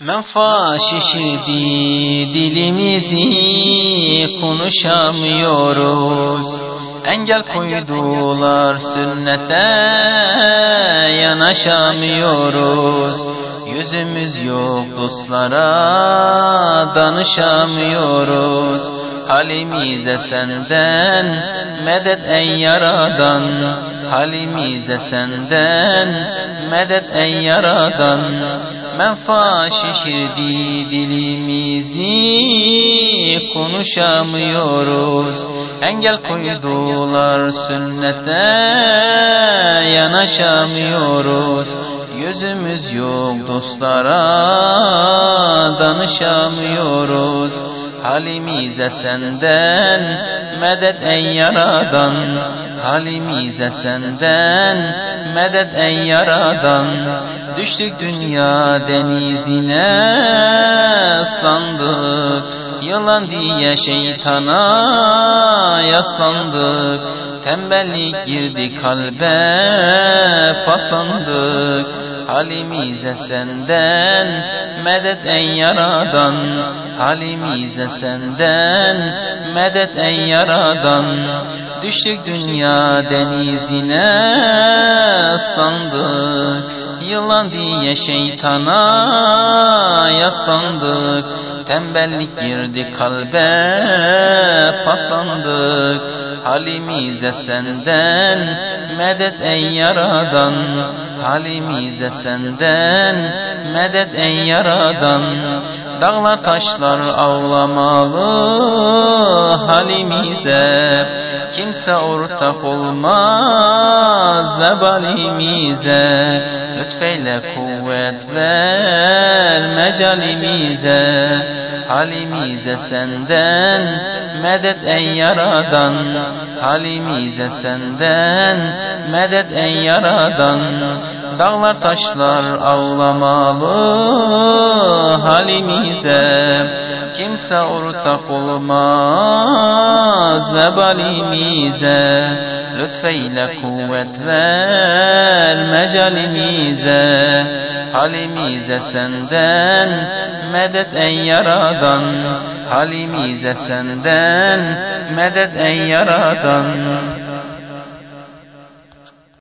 Menfa şişirdi dilimizi konuşamıyoruz. Engel koydular sünnete yanaşamıyoruz. Yüzümüz yok dostlara danışamıyoruz. Halimize senden medet ey yaradan. Halimize senden medet ey yaradan Menfa şişirdi dilimizi konuşamıyoruz Engel koydular sünnete yanaşamıyoruz Yüzümüz yok dostlara danışamıyoruz Halimize senden medet ey yaradan Halimize senden medet ey yaradan Düştük dünya denizine ıslandık. Yılan diye şeytana yaslandık. Tembellik girdi kalbe paslandık. Halimize senden medet ey yaradan. Halimize senden medet ey yaradan. Düştük dünya denizine ıslandık Yılan diye şeytana yaslandık. Tembellik girdi kalbe paslandık. Halimize senden medet ey yaradan. Halimize senden medet ey yaradan. Dağlar taşlar ağlamalı halimize. Kimse ortak olmaz vebalimize Lütfeyle kuvvet ver mecalimize Halimize senden medet ey yaradan. Halimize senden medet ey yaradan. Dağlar taşlar ağlamalı halimize Kimse ortak olmaz vebalimize Lütfeyle kuvvet ver mecalimize Halimize senden medet ey yaradan Halimize senden medet ey yaradan